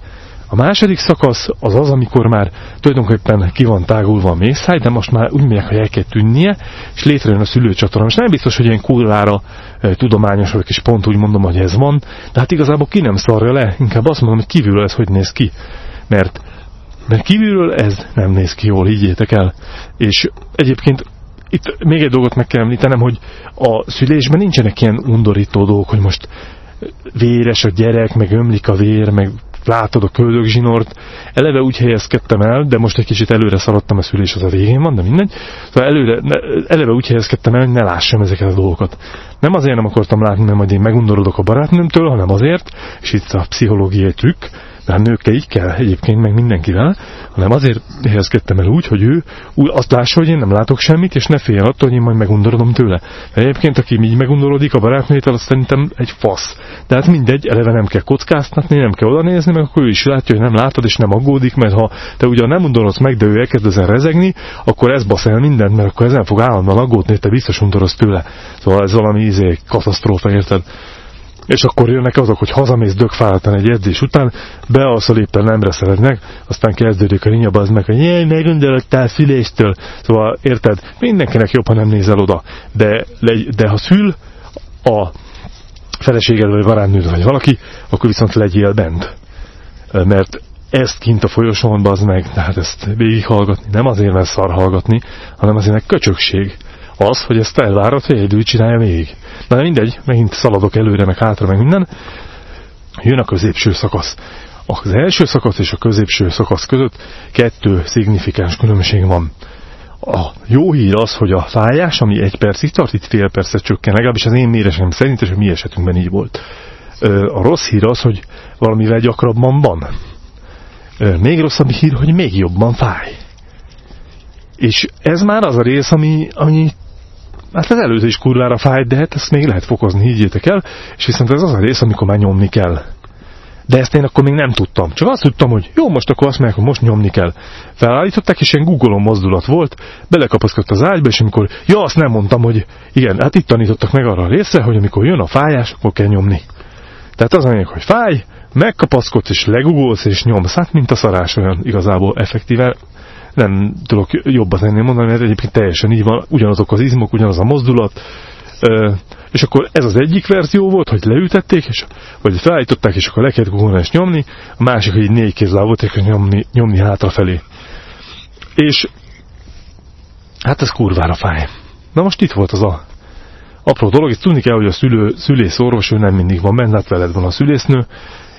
[SPEAKER 1] A második szakasz az az, amikor már tulajdonképpen ki van tágulva a mészáj, de most már úgy mondják, hogy el kell tűnnie, és létrejön a szülőcsatorna. Most nem biztos, hogy ilyen kurvára e, tudományos vagyok, és pont úgy mondom, hogy ez van, de hát igazából ki nem szarja le, inkább azt mondom, hogy kívülről ez hogy néz ki. Mert mert kívülről ez nem néz ki jól, higgyétek el. És egyébként itt még egy dolgot meg kell említenem, hogy a szülésben nincsenek ilyen undorító dolgok, hogy most véres a gyerek, meg ömlik a vér, meg látod a köldögzsinort. Eleve úgy helyezkedtem el, de most egy kicsit előre szaladtam, a szülés az a végén van, de mindegy. Szóval előre, eleve úgy helyezkedtem el, hogy ne lássam ezeket a dolgokat. Nem azért nem akartam látni, mert majd én megundorodok a barátnőmtől, hanem azért, és itt a pszichológiai trükk, mert nőkkel így kell egyébként, meg mindenkivel, hanem azért helyezkedtem el úgy, hogy ő azt lássa, hogy én nem látok semmit, és ne féljen attól, hogy én majd megundorodom tőle. Egyébként, aki így megundorodik a barátnőjétől, azt szerintem egy fasz. De hát mindegy, eleve nem kell kockáztatni, nem kell oda nézni, meg akkor ő is látja, hogy nem látod, és nem aggódik, mert ha te ugyan nem undorodsz meg, de ő elkezd ezen rezegni, akkor ez basz el mindent, mert akkor ezen fog állandóan aggódni, hogy te biztos undorolsz tőle. Szóval ez valami izé, katasztrófa, érted? És akkor jönnek azok, hogy hazamész dögfáltan egy edzés után, bealszol éppen nemre szeretnek, aztán kezdődik a rinyaba az meg, hogy jaj, megundorodtál szüléstől. Szóval érted, mindenkinek jobb, ha nem nézel oda. De, de ha szül a feleséged vagy barátnőd vagy valaki, akkor viszont legyél bent. Mert ezt kint a folyosón, bazd meg, tehát ezt végighallgatni, nem azért, mert szar hallgatni, hanem azért, mert köcsökség az, hogy ezt elvárod, hogy egyedül csinálja még. Na de mindegy, megint szaladok előre, meg hátra, meg minden. Jön a középső szakasz. Az első szakasz és a középső szakasz között kettő szignifikáns különbség van. A jó hír az, hogy a fájás, ami egy percig tart, itt fél percet csökken, legalábbis az én méresem szerint, és a mi esetünkben így volt. A rossz hír az, hogy valamivel gyakrabban van. Még rosszabb hír, hogy még jobban fáj. És ez már az a rész, ami, ami Hát az előző is kurvára fájt, de hát ezt még lehet fokozni, higgyétek el, és viszont ez az a rész, amikor már nyomni kell. De ezt én akkor még nem tudtam. Csak azt tudtam, hogy jó, most akkor azt mondják, hogy most nyomni kell. Felállították, és ilyen Google-on mozdulat volt, belekapaszkodott az ágyba, és amikor, ja, azt nem mondtam, hogy igen, hát itt tanítottak meg arra a részre, hogy amikor jön a fájás, akkor kell nyomni. Tehát az anyag, hogy fáj, megkapaszkodsz, és legugolsz, és nyomsz, hát mint a szarás olyan igazából effektíve nem tudok jobbat ennél mondani, mert egyébként teljesen így van, ugyanazok az izmok, ugyanaz a mozdulat, és akkor ez az egyik verzió volt, hogy leütették, és, vagy felállították, és akkor le kellett gugolni és nyomni, a másik, hogy négy kézláb volt, és nyomni, nyomni hátrafelé. És hát ez kurvára fáj. Na most itt volt az a apró dolog, itt tudni kell, hogy a szülő, szülész orvos, ő nem mindig van benne, hát veled van a szülésznő,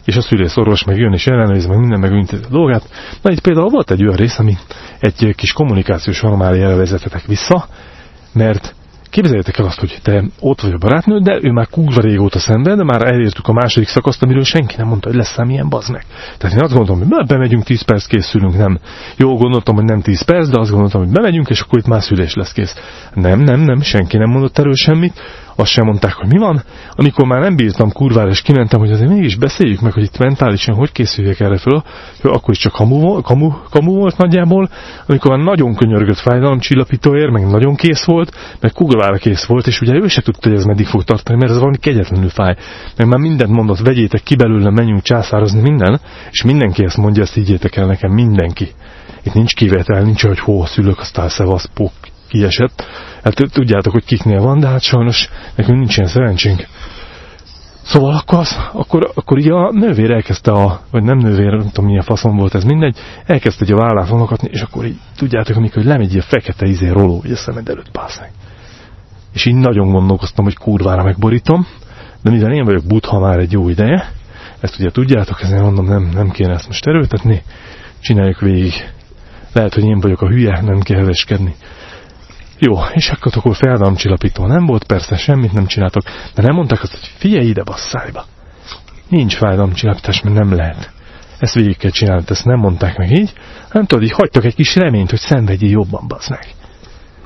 [SPEAKER 1] és a szülészorvos meg jön és ellenőriz, meg minden megintézi a dolgát. Na itt például volt egy olyan rész, ami egy kis kommunikációs anomáliára vezetetek vissza, mert Képzeljétek el azt, hogy te ott vagy a barátnőd, de ő már kurva régóta szemben, de már elértük a második szakaszt, amiről senki nem mondta, hogy lesz szám ilyen bazd meg. Tehát én azt gondolom, hogy bemegyünk 10 perc, készülünk, nem. Jó, gondoltam, hogy nem 10 perc, de azt gondoltam, hogy bemegyünk, és akkor itt már szülés lesz kész. Nem, nem, nem, senki nem mondott erről semmit. Azt sem mondták, hogy mi van. Amikor már nem bírtam kurvára, és kimentem, hogy azért mégis beszéljük meg, hogy itt mentálisan hogy készüljek erre föl, akkor is csak kamu, kamu, kamu volt nagyjából, amikor már nagyon könyörgött fájdalomcsillapítóért, meg nagyon kész volt, meg kurvára kész volt, és ugye ő se tudta, hogy ez meddig fog tartani, mert ez valami kegyetlenül fáj. Meg már mindent mondott, vegyétek ki belőle, menjünk császározni minden, és mindenki ezt mondja, ezt ígyétek el nekem, mindenki. Itt nincs kivétel, nincs, hogy hó, szülök, aztán szevasz, puk, kiesett. Hát tudjátok, hogy kiknél van, de hát sajnos nekünk nincs ilyen szerencsénk. Szóval akkor, az, akkor, akkor így a nővér elkezdte a, vagy nem nővér, nem tudom milyen faszom volt ez, mindegy, elkezdte a vállát és akkor így tudjátok, amikor hogy lemegy a fekete izé roló, hogy a szemed előtt pásznak. És így nagyon gondolkoztam, hogy kurvára megborítom, de mivel én vagyok butha már egy jó ideje, ezt ugye tudjátok, ezért mondom, nem, nem kéne ezt most erőltetni, csináljuk végig. Lehet, hogy én vagyok a hülye, nem kell heveskedni. Jó, és akkor akkor feladalomcsillapító nem volt, persze semmit nem csináltok, de nem mondták azt, hogy figyelj ide basszájba. Nincs fájdalomcsillapítás, mert nem lehet. Ezt végig kell csinálni, ezt nem mondták meg így, nem tudod, így hagytak egy kis reményt, hogy szenvedjél jobban, bazd meg.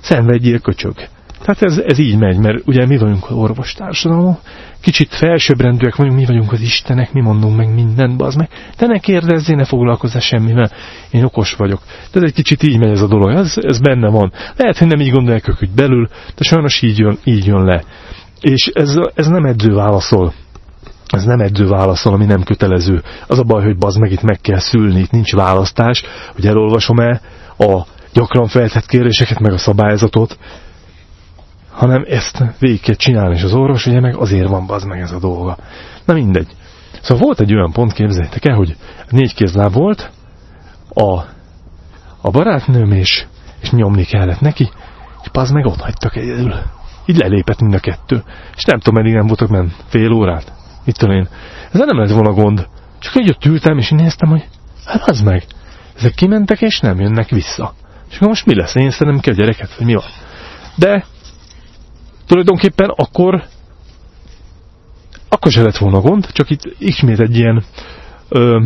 [SPEAKER 1] Szenvedjél, köcsög. Tehát ez, ez így megy, mert ugye mi vagyunk az orvostársadalom, kicsit felsőbbrendűek vagyunk, mi vagyunk az Istenek, mi mondunk meg mindent, az meg. De ne kérdezzél, ne foglalkozzál semmivel, én okos vagyok. Ez egy kicsit így megy ez a dolog, ez, ez benne van. Lehet, hogy nem így gondolják ők, hogy belül, de sajnos így jön, így jön le. És ez, ez nem edző válaszol. Ez nem edző válaszol, ami nem kötelező. Az a baj, hogy bazd meg itt meg kell szülni, itt nincs választás, hogy elolvasom-e a gyakran feltett kérdéseket, meg a szabályzatot, hanem ezt végig kell csinálni, és az orvos ugye meg azért van bazd meg ez a dolga. Na mindegy. Szóval volt egy olyan pont, képzeljétek el, hogy négy kézláb volt, a, a barátnőm, és, és nyomni kellett neki, és bazd meg ott hagytak egyedül. Így lelépett mind a kettő. És nem tudom, meddig nem voltak men fél órát. Mit tudom én. Ez nem lett volna gond. Csak egy ott ültem, és néztem, hogy hát az meg. Ezek kimentek, és nem jönnek vissza. És akkor most mi lesz? Én szerintem kell gyereket, vagy mi van? De tulajdonképpen akkor akkor se lett volna gond, csak itt ismét egy ilyen ö,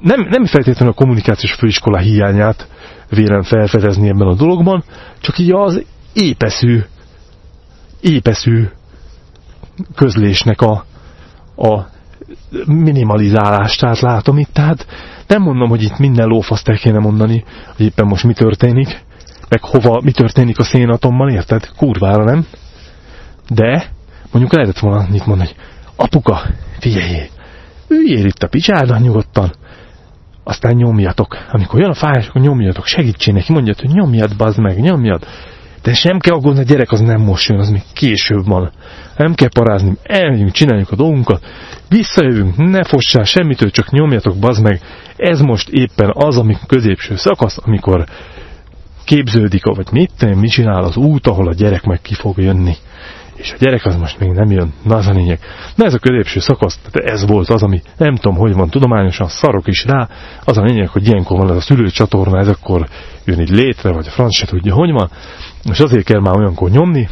[SPEAKER 1] nem, nem feltétlenül a kommunikációs főiskola hiányát vélem felfedezni ebben a dologban, csak így az épeszű épeszű közlésnek a, a minimalizálását látom itt, tehát nem mondom, hogy itt minden lófaszt kéne mondani, hogy éppen most mi történik, meg hova, mi történik a szénatommal, érted? Kurvára nem? De mondjuk lehetett volna annyit mondani, hogy apuka, figyelj, üljél itt a picsáda nyugodtan, aztán nyomjatok. Amikor jön a fájás, akkor nyomjatok, segítsél neki, mondjad, hogy nyomjad, bazd meg, nyomjad. De sem kell aggódni, a gyerek az nem most jön, az még később van. Nem kell parázni, elmegyünk, csináljuk a dolgunkat, visszajövünk, ne fossál semmitől, csak nyomjatok, bazd meg. Ez most éppen az, amikor középső szakasz, amikor képződik, vagy mit, mit csinál az út, ahol a gyerek meg ki fog jönni és a gyerek az most még nem jön. Na az a lényeg. Na ez a középső szakasz, tehát ez volt az, ami nem tudom, hogy van tudományosan, szarok is rá. Az a lényeg, hogy ilyenkor van ez a szülőcsatorna, ez akkor jön így létre, vagy a franc se tudja, hogy van. És azért kell már olyankor nyomni.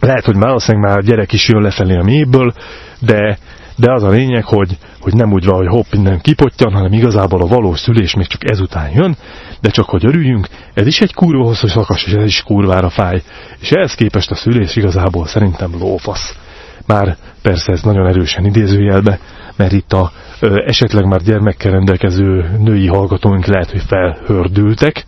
[SPEAKER 1] Lehet, hogy már már a gyerek is jön lefelé a mélyből, de de az a lényeg, hogy, hogy nem úgy van, hogy hopp, minden kipottyan, hanem igazából a valós szülés még csak ezután jön, de csak hogy örüljünk, ez is egy kurva hosszú szakas, és ez is kurvára fáj. És ehhez képest a szülés igazából szerintem lófasz. Már persze ez nagyon erősen idézőjelbe, mert itt a ö, esetleg már gyermekkel rendelkező női hallgatóink lehet, hogy felhördültek,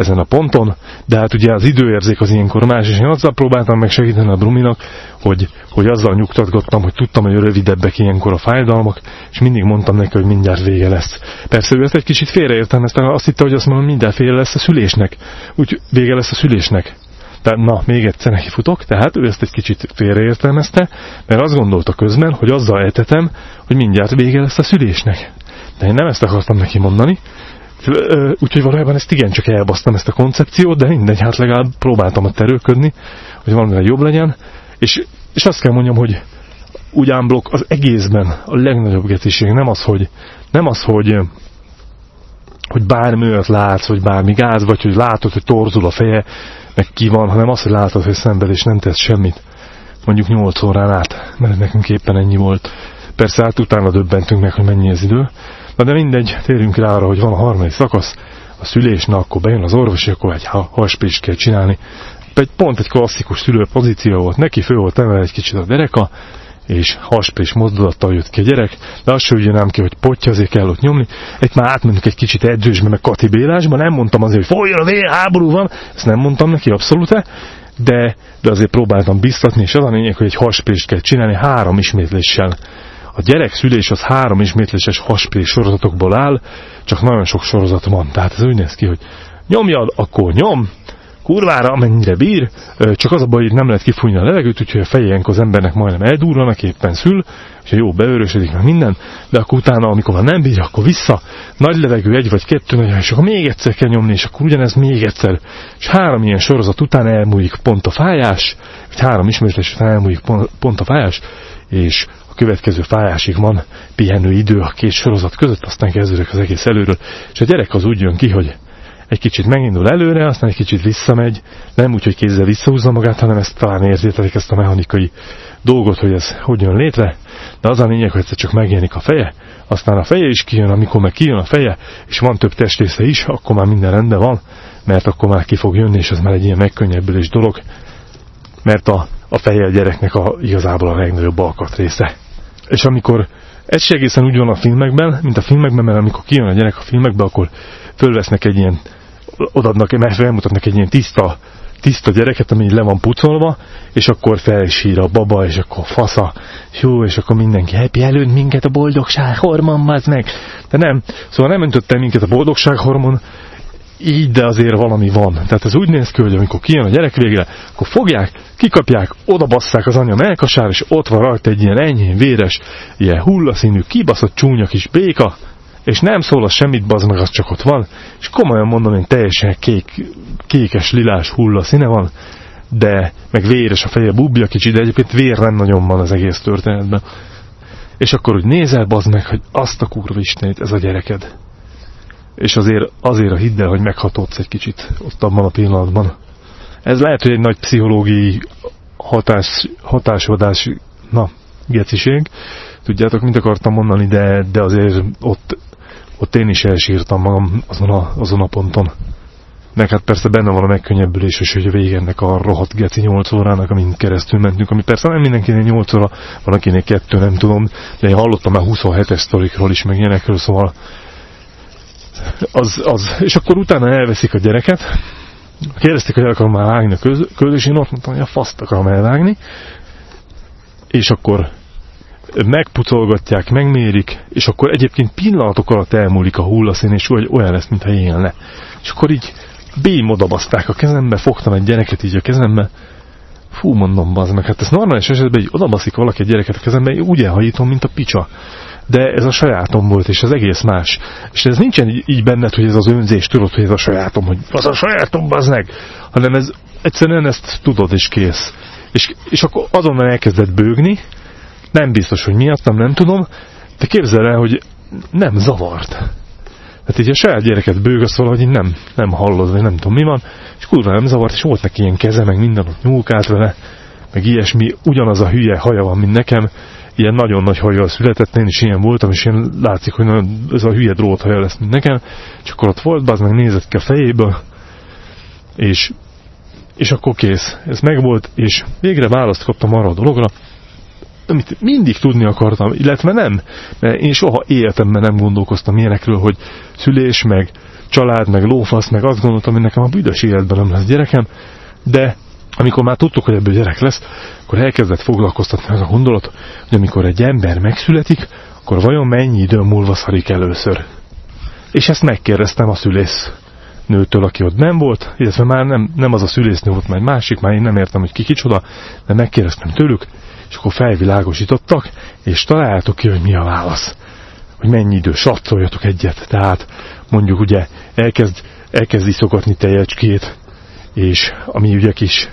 [SPEAKER 1] ezen a ponton, de hát ugye az időérzék az ilyenkor más, és én azzal próbáltam meg a Bruminak, hogy, hogy azzal nyugtatgattam, hogy tudtam, hogy rövidebbek ilyenkor a fájdalmak, és mindig mondtam neki, hogy mindjárt vége lesz. Persze ő ezt egy kicsit félreértelmezte, azt hitte, hogy azt mondom, mindjárt vége lesz a szülésnek. Úgy vége lesz a szülésnek. Tehát na, még egyszer neki futok, tehát ő ezt egy kicsit félreértelmezte, mert azt gondolta közben, hogy azzal etetem, hogy mindjárt vége lesz a szülésnek. De én nem ezt akartam neki mondani, Úgyhogy valójában ezt igencsak elbasztam ezt a koncepciót, de mindegy, hát legalább próbáltam a terőködni, hogy valamivel jobb legyen, és, és azt kell mondjam, hogy úgy ámblok az egészben a legnagyobb getiség nem az, hogy, nem az, hogy, hogy bármi olyat látsz, vagy bármi gáz, vagy hogy látod, hogy torzul a feje, meg ki van, hanem az, hogy látod, hogy szenved és nem tesz semmit. Mondjuk 8 órán át, mert nekünk éppen ennyi volt. Persze hát utána döbbentünk meg, hogy mennyi az idő, Na de mindegy, térjünk rá arra, hogy van a harmadik szakasz, a szülés, na akkor bejön az orvos, akkor egy haspést kell csinálni. egy pont egy klasszikus szülő pozíció volt neki, fő volt emelve egy kicsit a dereka, és haspés mozdulattal jött ki a gyerek, de azt sem nem ki, hogy potya, azért kell ott nyomni. Egy már átmentünk egy kicsit edzősbe, meg Kati Bélásba, nem mondtam azért, hogy folyjon a vér, háború van, ezt nem mondtam neki abszolút -e, de, de azért próbáltam biztatni, és az a lényeg, hogy egy haspést kell csinálni három ismétléssel. A gyerek szülés az három ismétléses hasprés sorozatokból áll, csak nagyon sok sorozat van. Tehát ez úgy néz ki, hogy nyomjad, akkor nyom, kurvára, amennyire bír, csak az a baj, hogy nem lehet kifújni a levegőt, úgyhogy a fejénk az embernek majdnem eldurranak, éppen szül, és jó, beőrösödik meg minden, de akkor utána, amikor már nem bír, akkor vissza, nagy levegő, egy vagy kettő, nagy, és akkor még egyszer kell nyomni, és akkor ugyanez még egyszer, és három ilyen sorozat után elmúlik pont a fájás, vagy három ismétlés után elmúlik pont a fájás, és következő fájásig van pihenő idő a két sorozat között, aztán kezdődik az egész előről, és a gyerek az úgy jön ki, hogy egy kicsit megindul előre, aztán egy kicsit visszamegy, nem úgy, hogy kézzel visszahúzza magát, hanem ezt talán érzételik ezt a mechanikai dolgot, hogy ez hogy jön létre, de az a lényeg, hogy egyszer csak megjelenik a feje, aztán a feje is kijön, amikor meg kijön a feje, és van több testrésze is, akkor már minden rendben van, mert akkor már ki fog jönni, és ez már egy ilyen megkönnyebbülés dolog, mert a, a feje a gyereknek a, igazából a legnagyobb alkatrésze. És amikor ez úgy van a filmekben, mint a filmekben, mert amikor kijön a gyerek a filmekben, akkor fölvesznek egy ilyen odadnak, mert felmutatnak egy ilyen tiszta, tiszta gyereket, ami le van pucolva, és akkor felsír a baba, és akkor fasza, jó, és akkor mindenki happy előtt minket a boldogság hormon, az meg. De nem, szóval nem öntötte minket a boldogság hormon, így, de azért valami van. Tehát ez úgy néz ki, hogy amikor kijön a gyerek végre, akkor fogják, kikapják, odabasszák az anya melkasára, és ott van rajta egy ilyen enyhén véres, ilyen hullaszínű, kibaszott csúnya kis béka, és nem szól az semmit, bazd meg, az csak ott van, és komolyan mondom, hogy teljesen kék, kékes, lilás hulla színe van, de meg véres a feje, bubja kicsit, de egyébként vér nem nagyon van az egész történetben. És akkor úgy nézel, bazd meg, hogy azt a kurva istenét, ez a gyereked. És azért, azért a hidd el, hogy meghatódsz egy kicsit ott abban a pillanatban. Ez lehet, hogy egy nagy pszichológiai hatás, hatásodás, na, geciség. Tudjátok, mit akartam mondani, de, de azért ott ott én is elsírtam magam azon a, azon a ponton. Meg hát persze benne van a megkönnyebbülés, és hogy a vége ennek a rohadt geci 8 órának, amin keresztül mentünk, ami persze nem mindenkinek 8 óra, van akinek 2, nem tudom, de én hallottam már 27-es sztorikról is, meg ilyenekről, szóval az, az, és akkor utána elveszik a gyereket, kérdezték, hogy el akarom már vágni a köz, én ott mondtam, hogy a faszt akarom elvágni, és akkor megpucolgatják, megmérik, és akkor egyébként pillanatok alatt elmúlik a hullaszín, és úgy olyan lesz, mintha élne. És akkor így bém odabaszták a kezembe, fogtam egy gyereket így a kezembe, fú, mondom, bazd meg, hát ez normális esetben, hogy odabaszik valaki egy gyereket a kezembe, én úgy elhajítom, mint a picsa. De ez a sajátom volt, és az egész más. És ez nincsen így benned, hogy ez az önzés, tudod, hogy ez a sajátom, hogy az a sajátom, bazd meg, hanem ez egyszerűen ezt tudod, és kész. És, és akkor azonnal elkezdett bőgni, nem biztos, hogy miattam, nem tudom, de képzel el, hogy nem zavart. Hát így a saját gyereket bőgöz valahogy nem, nem hallod, vagy nem tudom mi van, és kurva nem zavart, és volt neki ilyen keze, meg minden ott nyúlkált vele, meg ilyesmi, ugyanaz a hülye haja van, mint nekem, ilyen nagyon nagy hajjal született, én is ilyen voltam, és én látszik, hogy nagyon, ez a hülye drót haja lesz, nekem, és akkor ott volt, az meg nézett ki a fejéből, és, és akkor kész, ez megvolt, és végre választ kaptam arra a dologra, amit mindig tudni akartam, illetve nem, mert én soha életemben nem gondolkoztam ilyenekről, hogy szülés, meg család, meg lófasz, meg azt gondoltam, hogy nekem a büdös életben nem lesz gyerekem, de amikor már tudtuk, hogy ebből gyerek lesz, akkor elkezdett foglalkoztatni az a gondolat, hogy amikor egy ember megszületik, akkor vajon mennyi idő múlva szarik először. És ezt megkérdeztem a szülész nőtől, aki ott nem volt, illetve már nem, nem az a szülésznő volt, már másik, már én nem értem, hogy ki kicsoda, de megkérdeztem tőlük, és akkor felvilágosítottak, és találjátok ki, hogy mi a válasz. Hogy mennyi idő, satszoljatok egyet. Tehát mondjuk ugye elkezd, elkezd iszogatni tejecskét, és ami ugye kis,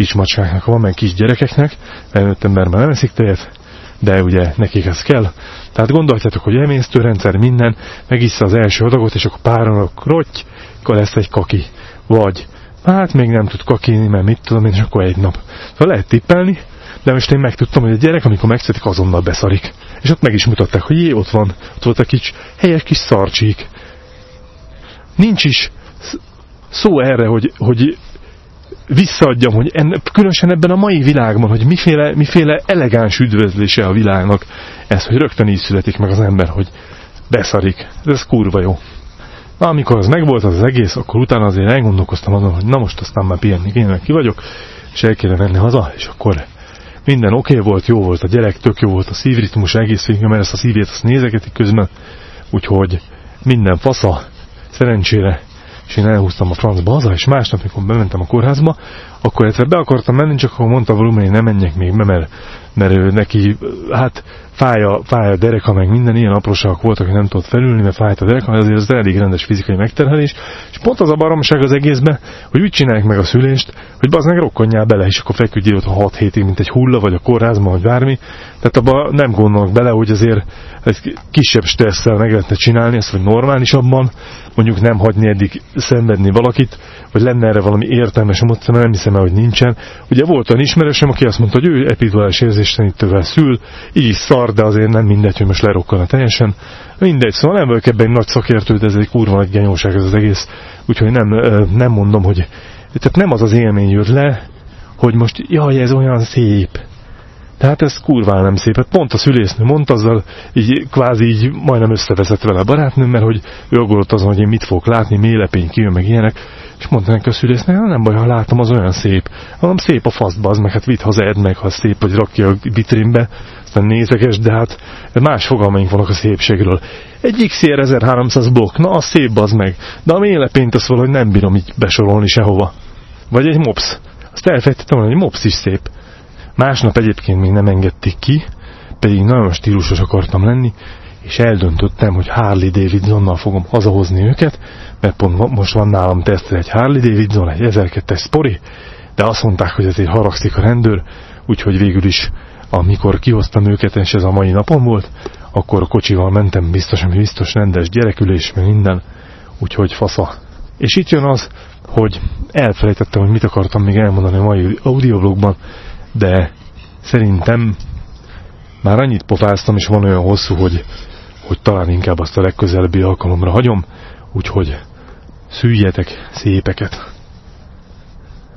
[SPEAKER 1] kis macskáknak van, meg kis gyerekeknek, mert ember már nem eszik tejet, de ugye nekik ez kell. Tehát gondoljátok, hogy emésztőrendszer minden, megissza az első adagot, és akkor páron rotty, akkor lesz egy kaki. Vagy, hát még nem tud kakini, mert mit tudom én, és akkor egy nap. Szóval lehet tippelni, de most én megtudtam, hogy a gyerek, amikor megszedik, azonnal beszarik. És ott meg is mutatták, hogy jé, ott van, ott volt egy kis helyes kis szarcsík. Nincs is szó erre, hogy, hogy visszaadjam, hogy enne, különösen ebben a mai világban, hogy miféle, miféle elegáns üdvözlése a világnak ez, hogy rögtön így születik meg az ember, hogy beszarik. Ez kurva jó. Na, amikor az megvolt az, az egész, akkor utána azért elgondolkoztam azon, hogy na most aztán már pihenni kéne, ki vagyok, és el kéne menni haza, és akkor minden oké okay volt, jó volt a gyerek, tök jó volt a szívritmus egész végig, mert ezt a szívét azt nézegetik közben, úgyhogy minden fasza, szerencsére, és én elhúztam a francba haza, és másnap, amikor bementem a kórházba, akkor egyszer be akartam menni, csak akkor mondta valami, hogy nem menjek még be, mert, mert ő neki, hát fáj a, fáj a dereka, meg minden ilyen apróságok voltak, hogy nem tudott felülni, mert fájt a dereka, azért ez elég rendes fizikai megterhelés, és pont az a baromság az egészben, hogy úgy csinálják meg a szülést, hogy bazd meg rokkonjál bele, és akkor feküdjél ott 6 hétig, mint egy hulla, vagy a kórházban, vagy bármi. Tehát abban nem gondolnak bele, hogy azért egy kisebb stresszel meg lehetne csinálni ezt, vagy normálisabban, mondjuk nem hagyni eddig szenvedni valakit, vagy lenne erre valami értelmes módszer, nem hiszem el, hogy nincsen. Ugye volt olyan ismerősöm, aki azt mondta, hogy ő epidurális érzéstelenítővel szül, így is szar, de azért nem mindegy, hogy most lerokkana teljesen. Mindegy, szóval nem vagyok ebben egy nagy szakértő, de ez egy kurva nagy genyóság ez az egész, úgyhogy nem, nem mondom, hogy tehát nem az az élmény jött le, hogy most jaj, ez olyan szép, tehát ez kurván nem szép. Hát pont a szülésznő mondta, azzal így kvázi így majdnem összeveszett vele a barátnőm, mert hogy ő aggódott azon, hogy én mit fogok látni, mélepény kijön, meg ilyenek. És mondta neki a szülésznő, nem baj, ha látom, az olyan szép. Mondom, szép a faszba, az meg, hát vitt haza, edd meg, ha szép, hogy rakja a vitrínbe, aztán nézeges, de hát más fogalmaink vannak a szépségről. Egy XR 1300 blokk, na az szép az meg, de a mélepényt azt valahogy nem bírom így besorolni sehova. Vagy egy mops. Azt elfejtettem, hogy egy mops is szép. Másnap egyébként még nem engedték ki, pedig nagyon stílusos akartam lenni, és eldöntöttem, hogy Harley Davidsonnal fogom hazahozni őket, mert pont most van nálam tesztel egy Harley Davidson, egy 1002-es Spori, de azt mondták, hogy ezért haragszik a rendőr, úgyhogy végül is, amikor kihoztam őket, és ez a mai napon volt, akkor a kocsival mentem, biztos, ami biztos rendes gyerekülés, meg minden, úgyhogy fasza. És itt jön az, hogy elfelejtettem, hogy mit akartam még elmondani a mai audioblogban, de szerintem már annyit pofáztam, és van olyan hosszú, hogy, hogy talán inkább azt a legközelebbi alkalomra hagyom, úgyhogy szűjjetek szépeket!